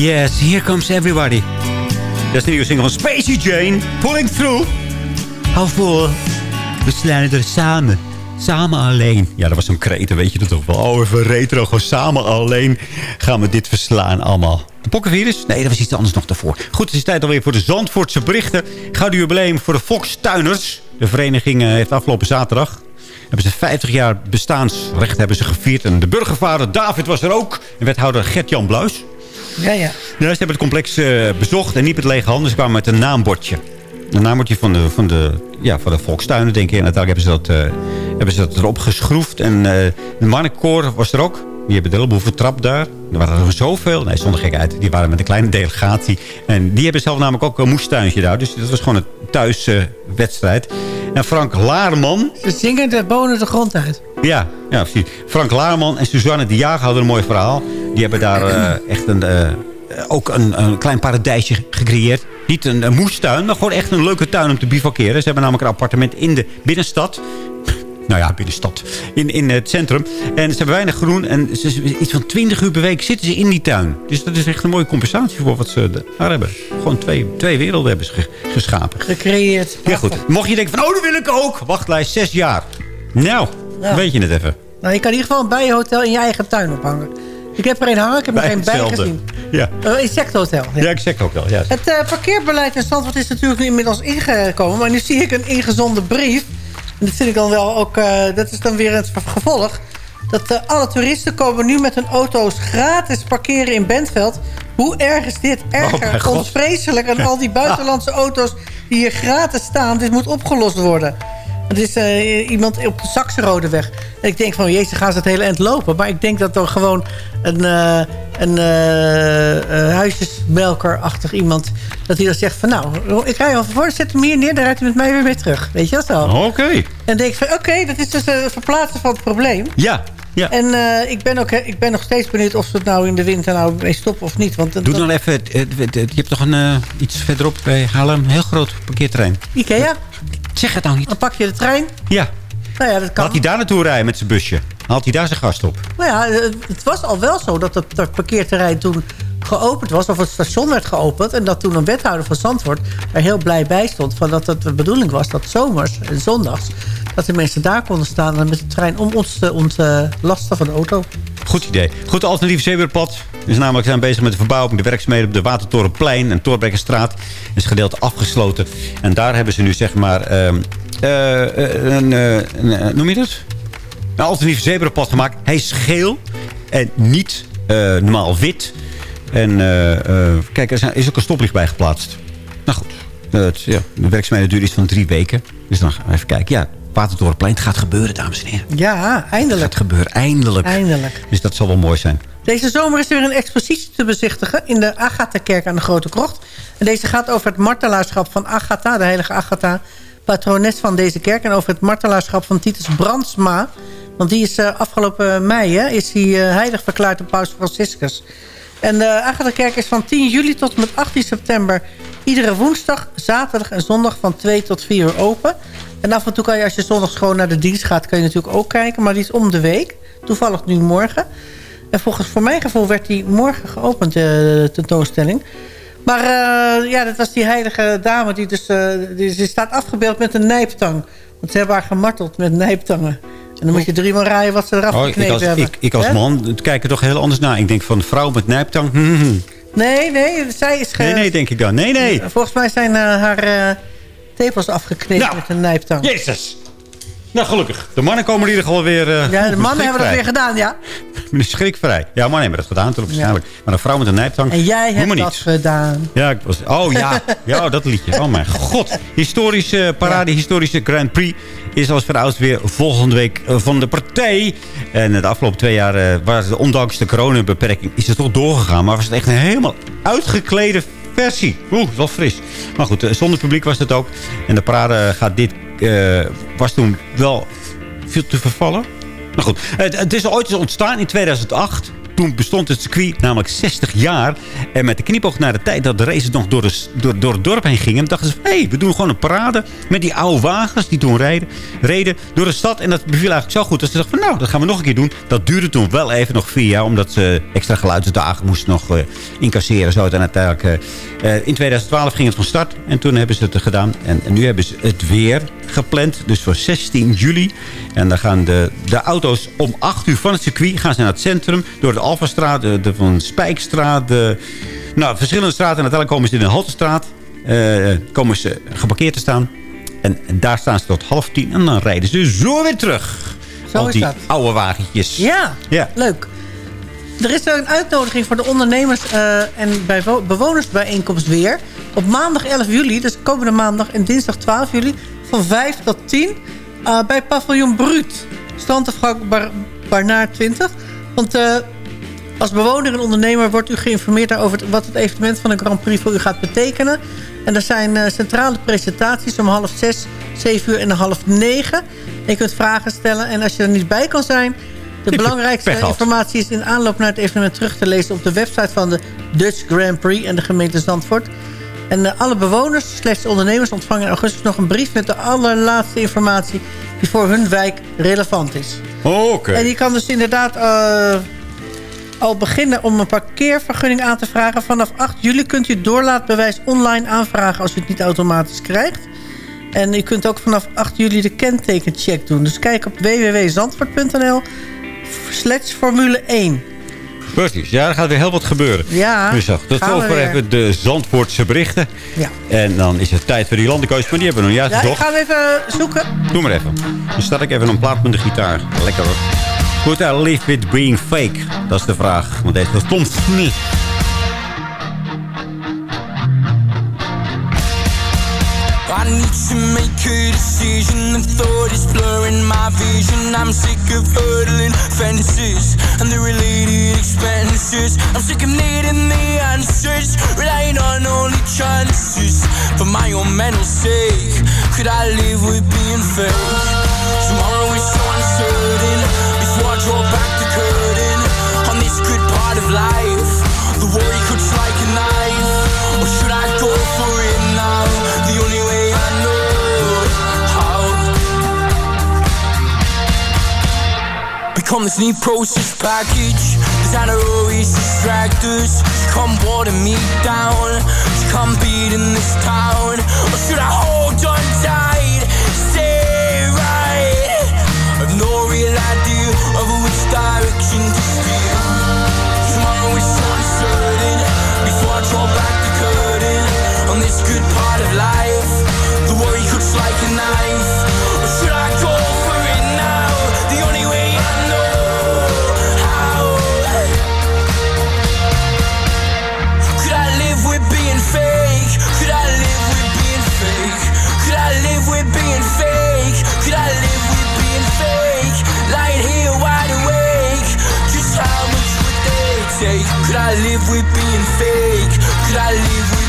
Yes, here comes everybody. Dat is de nieuwe single van Spacey Jane. Pulling through. Hou vol. We slaan er samen. Samen alleen. Ja, dat was zo'n kreten, weet je dat toch wel. Oh, even retro. Gewoon samen alleen gaan we dit verslaan allemaal. De pokkenvirus? Nee, dat was iets anders nog daarvoor. Goed, het is tijd alweer voor de Zandvoortse berichten. Gouden jubileum voor de Volkstuiners. De vereniging eh, heeft afgelopen zaterdag... hebben ze 50 jaar bestaansrecht hebben ze gevierd. En de burgervader David was er ook. En wethouder Gert-Jan Bluis. Ja, ja. Ja, ze hebben het complex eh, bezocht en niet met lege handen. Ze kwamen met een naambordje. Een naambordje van de, van de, ja, van de volkstuinen, denk ik. En uiteindelijk hebben ze dat, eh, hebben ze dat erop geschroefd. En eh, de mannenkoor was er ook. Die hebben de hele boel vertrapt daar. Er waren er zoveel. Nee, zonder gekheid. Die waren met een kleine delegatie. En die hebben zelf namelijk ook een moestuintje daar. Dus dat was gewoon een thuiswedstrijd. en Frank Laarman... Ze zingen de bonen de grond uit. Ja, ja, precies. Frank Laarman en Suzanne de Jager hadden een mooi verhaal. Die hebben daar eh, echt een, eh, ook een, een klein paradijsje gecreëerd. Niet een, een moestuin, maar gewoon echt een leuke tuin om te bivakeren. Ze hebben namelijk een appartement in de binnenstad. Nou ja, binnenstad. In, in het centrum. En ze hebben weinig groen. En ze, iets van 20 uur per week zitten ze in die tuin. Dus dat is echt een mooie compensatie voor wat ze daar hebben. Gewoon twee, twee werelden hebben ze ge- geschapen. Gecreëerd. Ja goed. Mocht je denken van, oh, dat wil ik ook. Wachtlijst, zes jaar. Nou, Weet je het even. Nou, je kan in ieder geval een bijenhotel in je eigen tuin ophangen. Ik heb er een hangen, ik heb er Bij geen bij gezien. Ja. Uh, insecthotel. Ja. ja, wel. Ja. Het eh, parkeerbeleid in Zandvoort is natuurlijk nu inmiddels ingekomen. Maar nu zie ik een ingezonde brief. En dat vind ik dan wel ook... eh, dat is dan weer het gevolg. Dat eh, alle toeristen komen nu met hun auto's gratis parkeren in Bentveld. Hoe erg is dit? Oh, Erger, onvreselijk. En al die buitenlandse auto's die hier gratis staan. Dit moet opgelost worden. Het is eh, iemand op de Saxenrode En ik denk van, jezus, gaan ze het hele eind lopen. Maar ik denk dat er gewoon een, eh een eh, huisjesmelker-achtig iemand... dat hij dan zegt van, nou, ik rij al voor, zet hem hier neer... dan rijdt hij met mij weer mee terug. Weet je dat zo? Oké. En dan denk ik van, oké, dat is dus het verplaatsen van het probleem. Ja, ja. En ik, ben ook, ik ben nog steeds benieuwd of ze het nou in de winter nou mee stoppen of niet. Want Doe dat- dan even, je hebt toch een, iets verderop bij Haarlem, een heel groot parkeerterrein. Ikea. Zeg het nou niet. Dan pak je de trein. Ja. Nou ja, dat kan. Laat hij daar naartoe rijden met zijn busje. Haalt hij daar zijn gast op. Nou ja, het- het was al wel zo dat het parkeerterrein toen geopend was. Of het station werd geopend. En dat toen een wethouder van Zandvoort er heel blij bij stond. Van dat het de bedoeling was dat zomers en zondags... dat de mensen daar konden staan met de trein om ons te ontlasten van de auto. Goed idee. Goed, alternatief zeeweerpad. is namelijk zijn bezig met de verbouwing, de werkzaamheden op de Watertorenplein en Torbekkenstraat. is gedeelte afgesloten. En daar hebben ze nu zeg maar eh, noem je dat? Een alternatief zebrapad gemaakt. Hij is geel en niet normaal wit. En kijk, er is ook een stoplicht bij geplaatst. Nou goed, het, ja, de werkzaamheden duren iets van drie weken. Dus dan gaan even kijken. Ja, Watertorenplein, het gaat gebeuren, dames en heren. Ja, eindelijk. Het gaat gebeuren, eindelijk. Eindelijk. Dus dat zal wel mooi zijn. Deze zomer is er weer een expositie te bezichtigen... in de Agatha-kerk aan de Grote Krocht. En deze gaat over het martelaarschap van Agatha, de heilige Agatha... patrones van deze kerk. En over het martelaarschap van Titus Brandsma. Want die is eh, afgelopen mei hè, is hij, eh, heilig verklaard door paus Franciscus. En de Agatha-kerk is van 10 juli tot en met 18 september... iedere woensdag, zaterdag en zondag van 2 tot 4 uur open. En af en toe kan je, als je zondags gewoon naar de dienst gaat... kan je natuurlijk ook kijken, maar die is om de week. Toevallig nu morgen. En volgens voor mijn gevoel werd die morgen geopend, eh, de tentoonstelling. Maar eh, ja, dat was die heilige dame die dus... eh, die, ze staat afgebeeld met een nijptang. Want ze hebben haar gemarteld met nijptangen. En dan moet je drie man raaien wat ze eraf Oh, ik, geknepen als, hebben. ik, ik als man kijk er toch heel anders naar. Ik denk van vrouw met nijptang. hmm, hmm. Nee, nee, zij is... Ge... Nee, nee, denk ik dan. Nee, nee. Volgens mij zijn haar tepels afgeknepen Nou, met een nijptang. Jezus. Nou, gelukkig. De mannen komen in ieder geval weer... eh, Ja, de mannen hebben dat weer gedaan, ja. Schrikvrij. Ja, mannen hebben dat gedaan, natuurlijk waarschijnlijk. Maar een vrouw met een nijptang... En jij hebt dat gedaan. Ja, ik was, oh ja. ja, dat liedje. Oh mijn god. Historische parade, historische Grand Prix is als verouderd weer volgende week eh, van de partij. En de afgelopen twee jaar, eh, was het, ondanks de coronabeperking, is het toch doorgegaan. Maar was het echt een helemaal uitgeklede versie. Oeh, wel fris. Maar goed, eh, zonder publiek was het ook. En de parade gaat dit, eh, was toen wel veel te vervallen. Nou goed, het, het is ooit ontstaan in 2008. Toen bestond het circuit namelijk 60 jaar. En met de knipoog naar de tijd dat de races nog door, de, door, door het dorp heen gingen... dachten ze, hé, hey, we doen gewoon een parade met die oude wagens die toen rijden, reden door de stad. En dat beviel eigenlijk zo goed dat ze dachten nou, dat gaan we nog een keer doen. Dat duurde toen wel even nog vier jaar... omdat ze extra geluidsdagen moesten nog eh, incasseren. Zo. Uiteindelijk, eh, eh, in 2012 ging het van start. En toen hebben ze het gedaan. En, en nu hebben ze het weer gepland. Dus voor 16 juli. En dan gaan de, de auto's om 8 uur van het circuit... gaan ze naar het centrum. Door de Alfastraat, de, de Van Spijkstraat. De, nou, verschillende straten. En uiteindelijk komen ze in de Haltestraat. eh, komen ze geparkeerd te staan. En, daar staan ze tot half tien. En dan rijden ze zo weer terug. Zo Al is die oude wagentjes. Ja, Ja. leuk. Er is een uitnodiging voor de ondernemers eh, en bijvo- bewonersbijeenkomst weer. Op maandag 11 juli, dus komende maandag en dinsdag 12 juli... van 5 tot 10 eh, bij Paviljoen Bruut. Standafgang Bar Barnaar 20. Want eh, als bewoner en ondernemer wordt u geïnformeerd over wat het evenement van de Grand Prix voor u gaat betekenen. En er zijn eh, centrale presentaties om half zes, zeven uur en half negen. En je kunt vragen stellen. En als je er niet bij kan zijn, De belangrijkste informatie is in aanloop naar het evenement terug te lezen... op de website van de Dutch Grand Prix en de gemeente Zandvoort. En eh, alle bewoners, slechts ondernemers, ontvangen in augustus nog een brief... met de allerlaatste informatie die voor hun wijk relevant is. Oké. En je kan dus inderdaad eh, al beginnen om een parkeervergunning aan te vragen. Vanaf 8 juli kunt u doorlaatbewijs online aanvragen als u het niet automatisch krijgt. En u kunt ook vanaf 8 juli de kentekencheck doen. Dus kijk op www.zandvoort.nl slash formule 1. Precies, ja, er gaat weer heel wat gebeuren. Ja, tot gaan we zover weer. even de Zandvoortse berichten. Ja. En dan is het tijd voor die landenkeuze, maar die hebben we nog niet Ja, ik uitgezocht. ga hem even zoeken. Doe maar even. Dan start ik even een plaat met de gitaar. Lekker hoor. Could I live with being fake? Dat is de vraag. Want deze Tom Smith. I need to make a decision. The thought is blurring my vision. I'm sick of hurdling fences and the related expenses. I'm sick of needing the answers, relying on only chances. For my own mental sake, could I live with being fake? Tomorrow is so uncertain. Draw back the curtain on this good part of life, the worry cuts like a knife. Or should I go for it now? The only way I know how. Become this new process package. Designer always distract us. She come water me down. She come beating this town. Or should I hold on tight? Of which direction to steer. Tomorrow is uncertain. Before I draw back the curtain on this good part of life, the worry cuts like a knife. I live with being fake? Could I live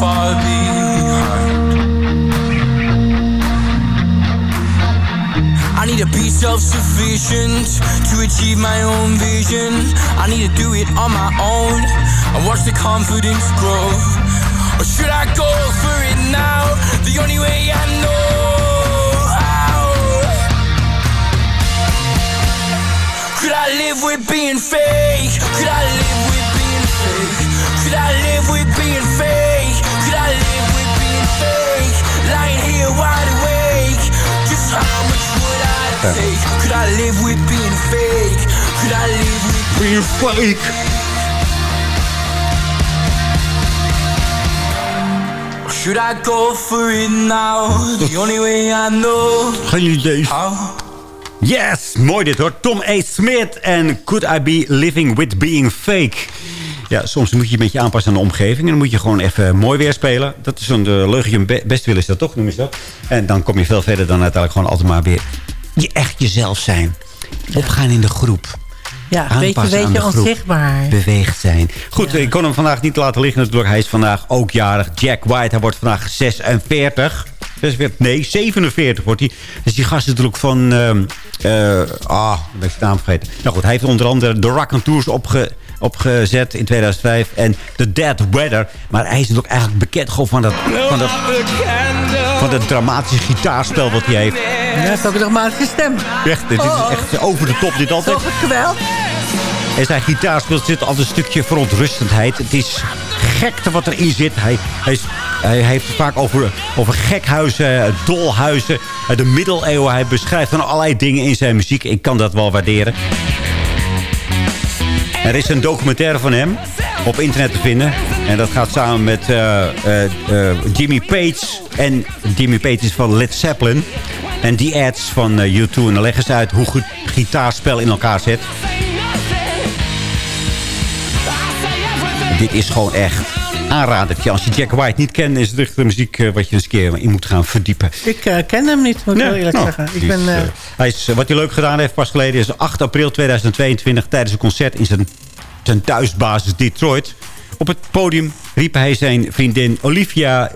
far behind I need to be self-sufficient to achieve my own vision. I need to do it on my own and watch the confidence grow. Or should I go for it now? The only way I know how. Could I live with being fake? Could I live here wide awake. Just how much would I take? Could I live with being fake? Could I live with being fake? Or should I go for it now? The only way I know. Geen idee. Yes, mooi dit hoor. Tom A. Smith en Could I Be Living With Being Fake. Ja, soms moet je een beetje aanpassen aan de omgeving. En dan moet je gewoon even mooi weer spelen. Dat is een de leugentje be- best willen is dat toch, noem je dat. En dan kom je veel verder dan uiteindelijk gewoon altijd maar weer... Je echt jezelf zijn. Opgaan in de groep. Ja, beetje, aan beetje de groep. onzichtbaar. Beweegd zijn. Goed, ik kon hem vandaag niet laten liggen natuurlijk. Hij is vandaag ook jarig. Jack White, hij wordt vandaag 46. 46 nee, 47 wordt hij. Dus die gast is natuurlijk van... ehm, eh, ah, ik ben ik de naam vergeten. Nou goed, hij heeft onder andere de Rock Tours opge, opgezet in 2005. En The Dead Weather. Maar hij is natuurlijk eigenlijk bekend gewoon van dat... Van dat van dat dramatische gitaarspel wat hij heeft. Ja, dat is ook een dramatische stem. Echt, dit is echt over de top dit altijd. Zo gekweld. En zijn gitaar speelt zit altijd een stukje verontrustendheid. Het is gekte wat erin zit. Hij, hij, is- hij heeft het vaak over, over gekhuizen, dolhuizen, de middeleeuwen. Hij beschrijft van allerlei dingen in zijn muziek. Ik kan dat wel waarderen. Er is een documentaire van hem. op internet te vinden. En dat gaat samen met eh, eh, eh, Jimmy Page. En Jimmy Page is van Led Zeppelin. En die ads van eh, U2. En dan leggen ze uit hoe goed gitaarspel in elkaar zit. Dit is gewoon echt aanradertje. Als je Jack White niet kent, is het echt de muziek eh, wat je eens een keer in moet gaan verdiepen. Ik eh, ken hem niet, moet ik wel eerlijk Nou, zeggen. Ik ben, eh, hij is, wat hij leuk gedaan heeft pas geleden is 8 april 2022 tijdens een concert in zijn, zijn thuisbasis Detroit. Op het podium riep hij zijn vriendin Olivia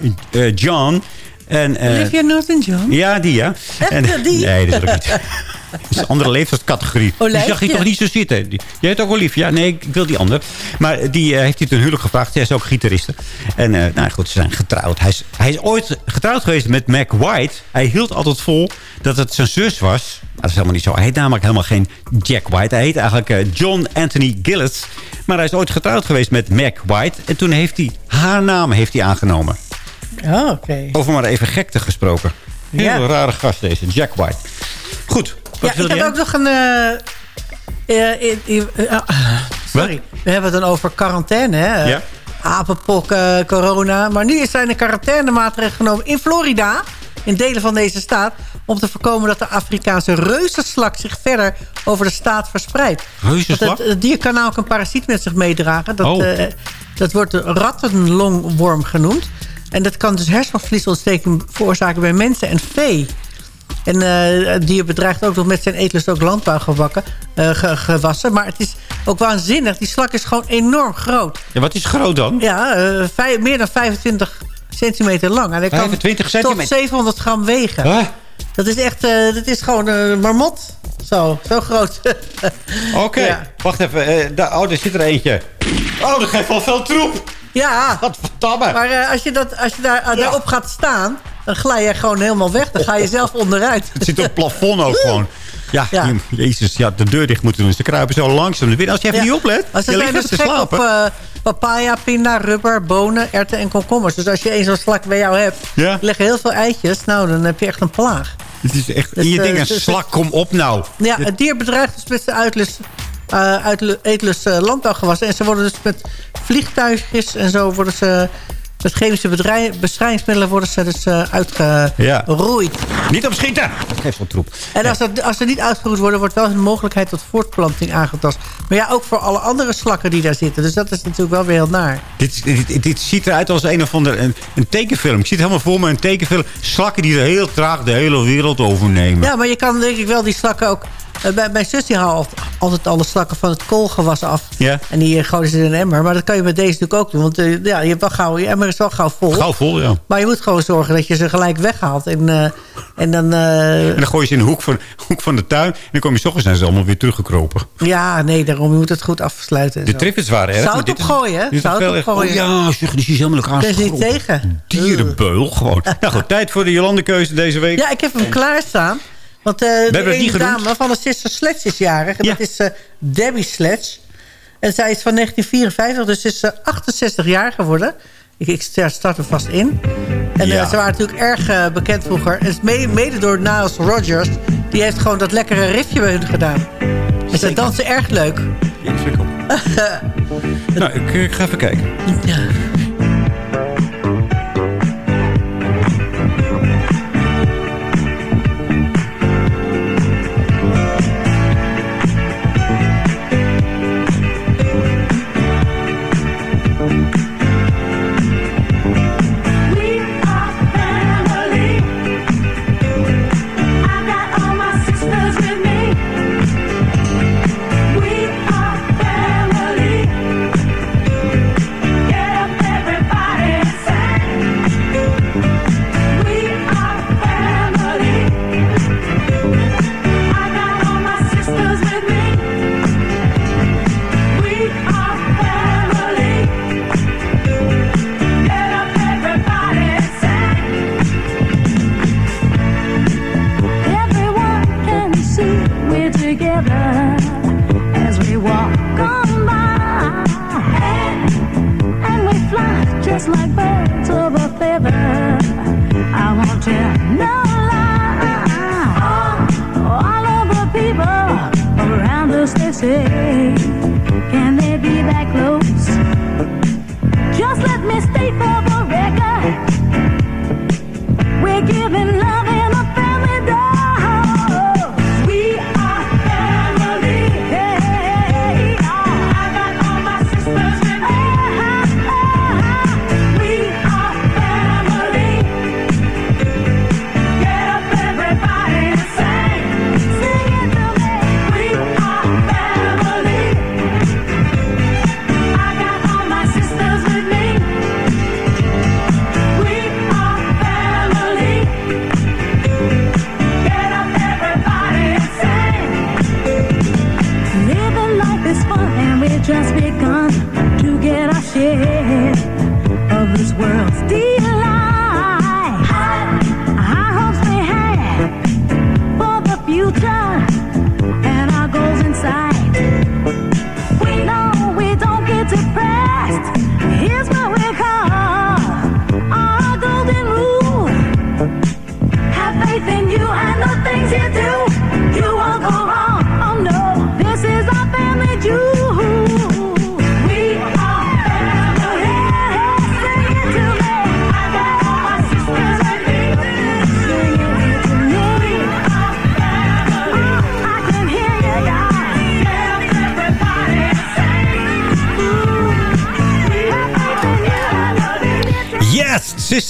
John. En, eh, Olivia Newton-John? Ja, die ja. En, die? Nee, dat is ook niet. Dat is een andere leeftijdscategorie. Die Olijfje? zag je toch niet zo zitten. Die, jij heet ook Olivia? Nee, ik wil die andere. Maar die eh, heeft hij ten huwelijk gevraagd. Zij is ook gitariste. En eh, nou goed, ze zijn getrouwd. Hij is, hij is ooit getrouwd geweest met Mac White. Hij hield altijd vol dat het zijn zus was. Maar dat is helemaal niet zo. Hij heet namelijk helemaal geen Jack White. Hij heet eigenlijk John Anthony Gillett. Maar hij is ooit getrouwd geweest met Mac White. En toen heeft hij haar naam heeft hij aangenomen. Oh, oké. Over maar even gekte gesproken. Heel Ja. rare gast deze, Jack White. Goed. Ja, ik heb ook nog een... eh, eh, in- in- eh, ah, sorry, we hebben het dan over quarantaine. Hè? Ja. Apenpok, eh, corona. Maar nu zijn er quarantainemaatregelen genomen in Florida. In delen van deze staat. Om te voorkomen dat de Afrikaanse reuzenslak zich verder over de staat verspreidt. Reuzenslak? Want Het, het dier kan namelijk een parasiet met zich meedragen. Dat, Oh. dat wordt de rattenlongworm genoemd. En dat kan dus hersenvliesontsteking veroorzaken bij mensen en vee. En eh, het dier bedreigt ook nog met zijn eetlust ook landbouwgewakken, eh, ge- gewassen. Maar het is ook waanzinnig. Die slak is gewoon enorm groot. Ja, wat is groot dan? Ja, eh, meer dan 25 centimeter lang. En hij 25 kan centimeter? tot 700 gram wegen. Huh? Dat is echt, eh, dat is gewoon een marmot. Zo, zo groot. Oké, Ja. wacht even. eh, oh, er zit er eentje. Oh, dat geeft wel veel troep. Ja. Wat verdamme. Maar eh, als je, dat, als je daar, eh, daarop gaat staan, dan glij je gewoon helemaal weg. Dan ga je zelf onderuit. Het zit op het plafond ook gewoon. Ja, Ja. je- jezus, ja, de deur dicht moeten doen. Ze kruipen zo langzaam naar binnen. Als je even Ja. niet oplet, ze je ligt dus te op slapen. eh, papaya, pinda, rubber, bonen, erwten en komkommers. Dus als je één zo'n slak bij jou hebt, Ja. leggen heel veel eitjes. Nou, dan heb je echt een plaag. Het is echt Dus, in je eh, dingen. dus- Slak, kom op nou. Ja, het dier bedreigt dus met zijn uitlust, eh uitlu- eetlust eh, landbouwgewassen. En ze worden dus met vliegtuigjes en zo worden ze... Met chemische bedrij- bestrijdingsmiddelen worden ze dus Ja. uitgeroeid. Niet opschieten. Dat geeft wel troep. En als, er, als ze niet uitgeroeid worden, wordt wel hun mogelijkheid tot voortplanting aangetast. Maar ja, ook voor alle andere slakken die daar zitten. Dus dat is natuurlijk wel weer heel naar. Dit, dit, dit ziet eruit als een of ander een, een tekenfilm. Ik zie het helemaal voor me, een tekenfilm. Slakken die er heel traag de hele wereld overnemen. Ja, maar je kan denk ik wel die slakken ook... eh, bij, mijn zus die haalt altijd alle slakken van het koolgewas af. Ja. En die eh, gooien ze in een emmer. Maar dat kan je met deze natuurlijk ook doen. Want eh, ja, je, hebt wel gauw, je emmer is wel gauw vol. Gauw vol, ja. Maar je moet gewoon zorgen dat je ze gelijk weghaalt. En, en dan... En dan gooi je ze in de hoek van, hoek van de tuin. En dan kom je s ochtends zijn ze allemaal weer teruggekropen. ja, nee, daarom. Je moet het goed afsluiten. en De. Zout dit is- opgooien, hè? is Zout veel echt- opgooien. Oh ja, zeg, die is helemaal elkaar je ze niet tegen. Dierenbeul gewoon. nou goed, tijd voor de Jolandekeuze deze week. Ja, ik heb hem klaarstaan. Want eh de ene dame van de Sister Sledge is jarig. En dat is eh, Debbie Sledge. En zij is van 1954, dus is ze 68 jaar geworden. Ik, ik start er vast in. En eh, Ja. ze waren natuurlijk erg eh, bekend vroeger. En mede, mede door Niles Rogers. Die heeft gewoon dat lekkere riffje bij hun gedaan. En ze dansen erg leuk. Nou, ik, ik ga even kijken. Ja.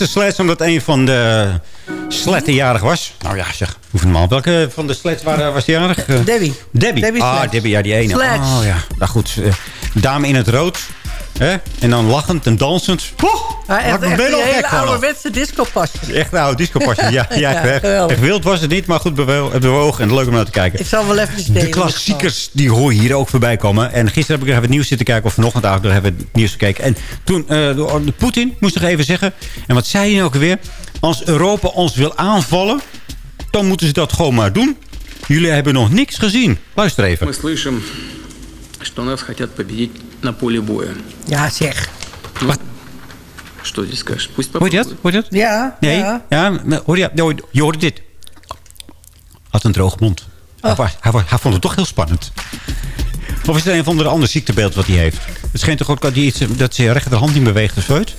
Sledge, omdat een van de sletten jarig was. Nou ja, zeg, hoef normaal. Welke van de sleds waren, was jarig? Debbie. Debbie. Debbie ah. Debbie, ja, die ene. Oh ja, nou goed. eh, dame in het rood. Hè? En dan lachend en dansend. Poeh, echt, echt een hele ouderwetse discopasjes. Echt een oude discopasjes, ja. ja, ja echt, wild was het niet, maar goed bewogen. En leuk om naar te kijken. Ik zal wel even delen, De klassiekers die hoor je hier ook voorbij komen. En gisteren heb ik even het nieuws zitten kijken. Of vanochtend eigenlijk hebben we het nieuws gekeken. En toen, uh, Poetin moest nog even zeggen. En wat zei hij nou ook weer? Als Europa ons wil aanvallen, dan moeten ze dat gewoon maar doen. Jullie hebben nog niks gezien. Luister even что нас хотят победить на поле боя. Ja, zeg. Wat? Что здесь скажешь? Пусть Hoor je dat? попробуют. Hoor je dat? Ja, Nee? ja. Ja, maar hoor je, je, je hoorde dit. Had een droge mond. Hij, was- hij, was- hij vond het toch heel spannend. Of is het een of ander ander ziektebeeld wat hij heeft? Het schijnt toch ook dat hij, iets, dat zijn rechterhand niet beweegt of zoiets?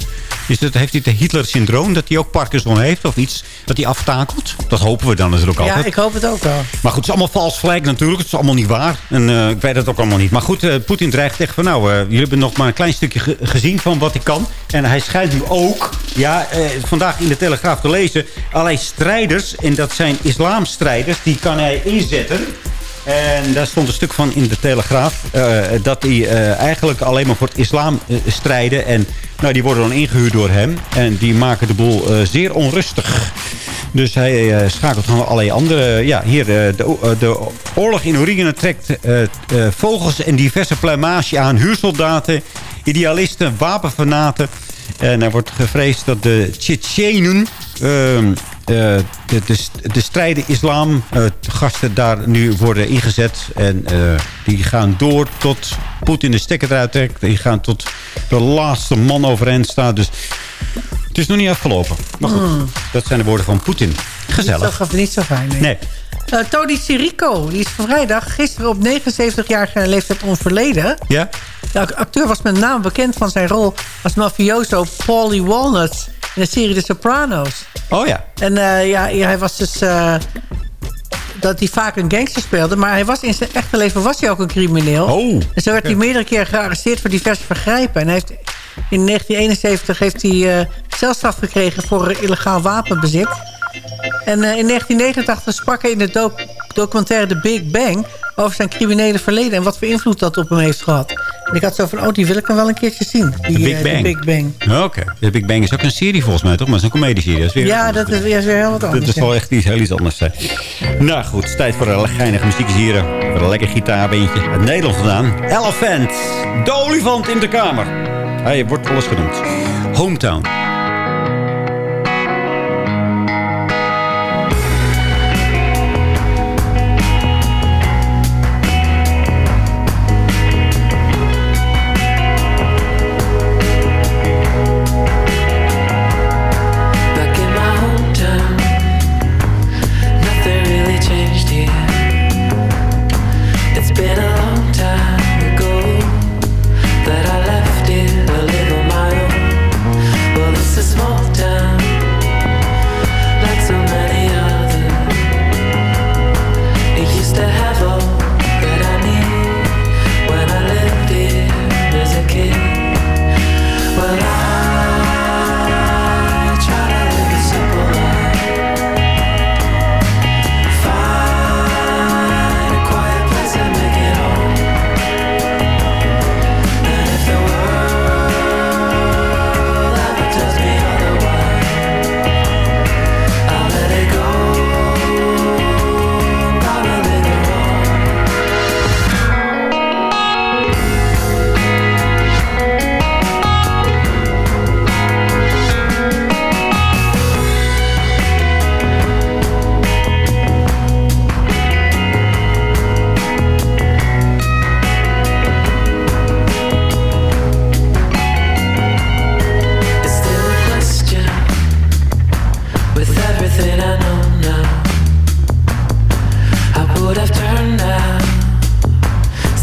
Is dat, heeft hij het Hitler-syndroom? Dat hij ook Parkinson heeft? Of iets dat hij aftakelt? Dat hopen we dan natuurlijk Ja, altijd. ik hoop het ook wel. Maar goed, het is allemaal vals flag natuurlijk. Het is allemaal niet waar. En eh, ik weet het ook allemaal niet. Maar goed, eh, Poetin dreigt echt van... nou, eh, jullie hebben nog maar een klein stukje ge- gezien van wat ik kan. En hij schijnt nu ook, ja, vandaag in de Telegraaf te lezen... allerlei strijders, en dat zijn islamstrijders... die kan hij inzetten... En daar stond een stuk van in de Telegraaf... eh, dat die eh, eigenlijk alleen maar voor het islam eh, strijden. En nou, die worden dan ingehuurd door hem. En die maken de boel zeer onrustig. Dus hij schakelt gewoon allerlei andere... Ja, hier, de, de oorlog in Oekraïne trekt vogels en diverse pluimage aan. Huursoldaten, idealisten, wapenfanaten. En er wordt gevreesd dat de Tsjetsjenen... eh, de, de, de strijden islam eh, gasten daar nu worden ingezet. En eh, die gaan door tot Poetin de stekker eruit trekt. Die gaan tot de laatste man overeind staat. Dus het is nog niet afgelopen. Maar goed, Mm. dat zijn de woorden van Poetin. Gezellig. Niet zo, niet zo fijn, nee. Nee. Tony Sirico, die is vrijdag gisteren op 79-jarige leeftijd overleden. Ja? De acteur was met name bekend van zijn rol als mafioso Paulie Walnuts in de serie The Sopranos. Oh ja. En eh, ja, hij was dus... eh, dat hij vaak een gangster speelde. Maar hij was in zijn echte leven was hij ook een crimineel. Oh. En zo werd hij meerdere keren gearresteerd voor diverse vergrijpen. En hij heeft, in 1971 heeft hij eh celstraf gekregen voor illegaal wapenbezit. En in 1989 sprak hij in de doc- documentaire The Big Bang... over zijn criminele verleden en wat voor invloed dat op hem heeft gehad. En ik had zo van, oh, die wil ik hem wel een keertje zien. Die, The Big eh, Bang. Big Bang. Oké. De Big Bang is ook een serie volgens mij, toch? Maar het is een comedieserie. Dat is weer Ja, dat is, weer heel wat anders. Dat is ja. wel echt iets heel iets anders. Hè. Nou goed, het tijd voor een geinige muziek hier. Voor een lekker gitaarbeentje. Uit Nederland vandaan. Elephant. De olifant in de kamer. Hij wordt alles genoemd. Hometown.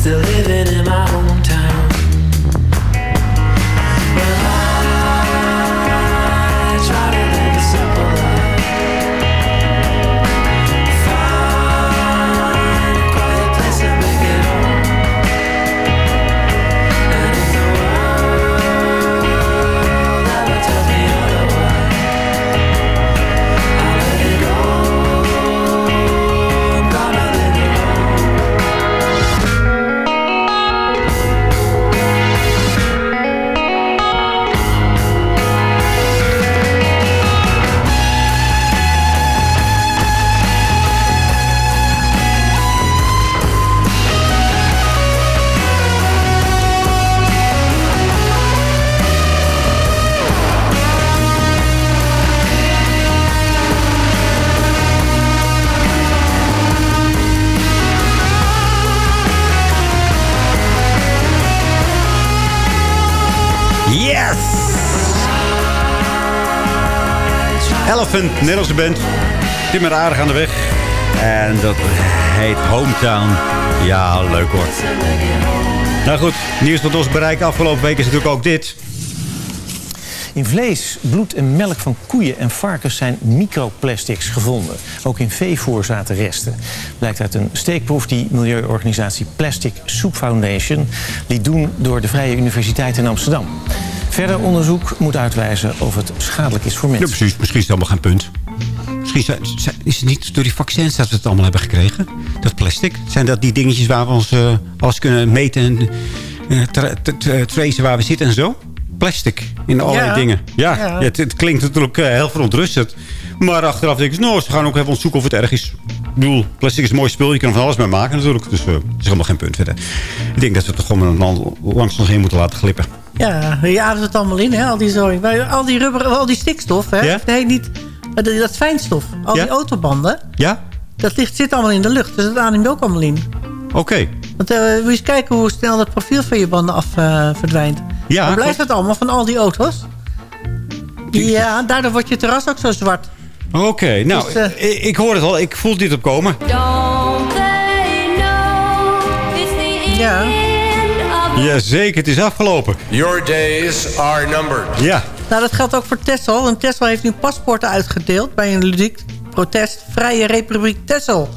Still living in my hometown. Elephant, Nederlandse band. Timmer aardig aan de weg. En dat heet Hometown. Ja, leuk hoor. Nou goed, nieuws tot ons bereik afgelopen week is natuurlijk ook dit. In vlees, bloed en melk van koeien en varkens zijn microplastics gevonden. Ook in veevoer zaten resten. Blijkt uit een steekproef die milieuorganisatie Plastic Soup Foundation... liet doen door de Vrije Universiteit in Amsterdam. Verder onderzoek moet uitwijzen of het schadelijk is voor Ja, mensen. precies. Misschien is het allemaal geen punt. Misschien zijn- zijn- is het niet door die vaccins dat we het allemaal hebben gekregen. Dat plastic. Zijn dat die dingetjes waar we ons eh, alles kunnen meten en eh, tra- tra- tra- tracen waar we zitten en zo? Plastic in allerlei Ja. dingen. Ja, Ja. ja, het, het klinkt natuurlijk eh, heel verontrustend. Maar achteraf denk ik, nou, ze gaan ook even onderzoeken of het erg is. Ik bedoel, plastic is een mooi spul. Je kan er van alles mee maken natuurlijk. Dus eh, het is helemaal geen punt verder. Ik denk dat we het gewoon lang- langs nog in moeten laten glippen. Ja, je ademt het allemaal in, hè? Al die, zooi. Al die rubber, al die stikstof, hè? Ja? Nee, niet dat, dat fijnstof. Al Ja? die autobanden, Ja? dat ligt, zit allemaal in de lucht. Dus dat ademt je ook allemaal in. Oké. Want eh moet je eens kijken hoe snel dat profiel van je banden af eh, verdwijnt. Ja, Dan blijft het allemaal van al die auto's. Ja, daardoor wordt je terras ook zo zwart. Oké, nou, Dus, eh, ik, ik hoor het al. Ik voel dit opkomen. Don't they know it's the Ja. Jazeker, het is afgelopen. Your days are numbered. Ja. Nou, dat geldt ook voor Texel. En Texel heeft nu paspoorten uitgedeeld... bij een ludiek protest Vrije Republiek Texel.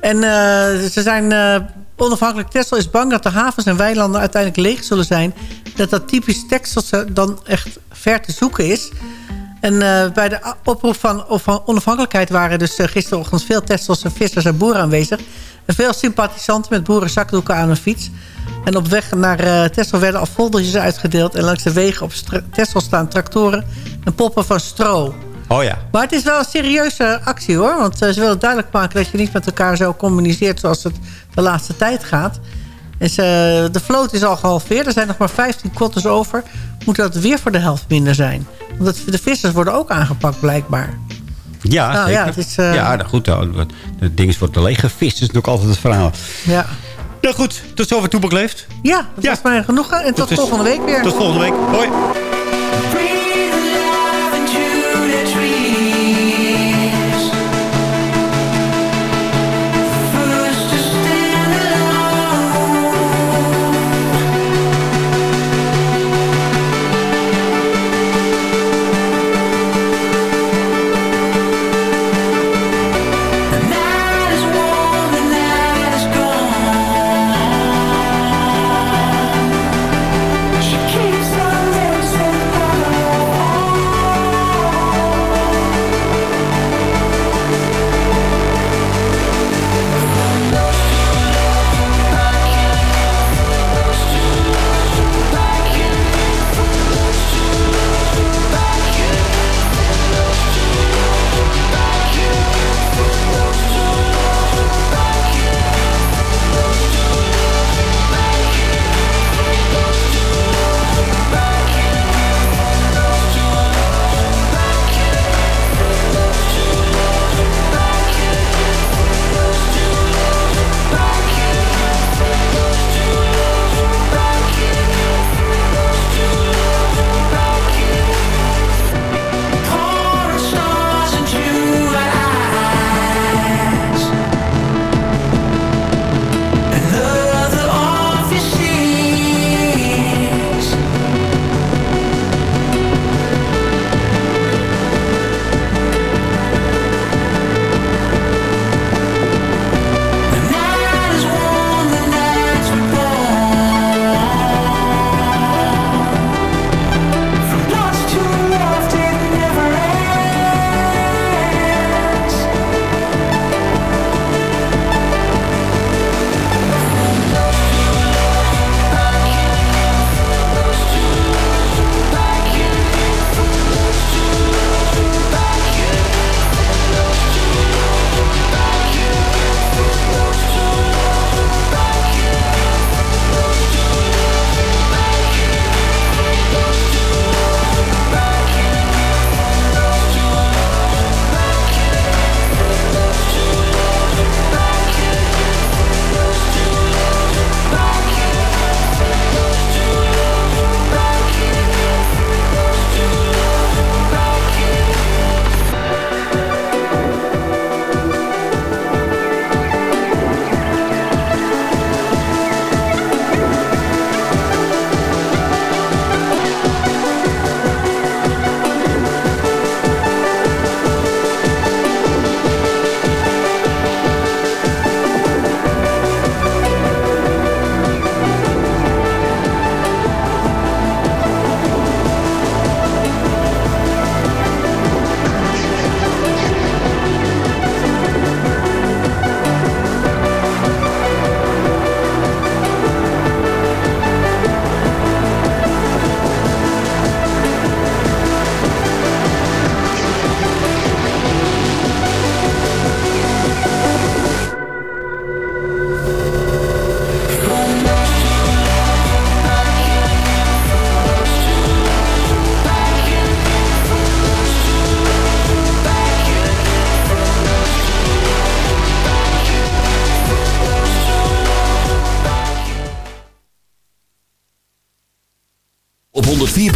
En eh, ze zijn... eh, onafhankelijk Texel is bang dat de havens en weilanden uiteindelijk leeg zullen zijn. Dat dat typisch Texelse dan echt ver te zoeken is. En eh, bij de oproep van, van onafhankelijkheid waren dus eh, gisterochtend veel Texelse vissers en boeren aanwezig. En veel sympathisanten met boerenzakdoeken aan hun fiets. En op weg naar Texel werden al foldertjes uitgedeeld. En langs de wegen op Texel staan tractoren en poppen van stro. Oh ja. Maar het is wel een serieuze actie hoor. Want ze willen duidelijk maken dat je niet met elkaar zo communiceert zoals het de laatste tijd gaat. Eh, de vloot is al gehalveerd. Er zijn nog maar 15 kotters over. Moet dat weer voor de helft minder zijn. Want de vissers worden ook aangepakt blijkbaar. Ja, Nou, zeker. ja, het is, eh, ja nou goed. nou, Het ding wordt leeg gevist. is natuurlijk altijd het verhaal. Ja, Nou goed, tot zover Toepak leeft. ja dat was mij genoeg. En tot is- volgende week weer. Tot volgende week. Hoi.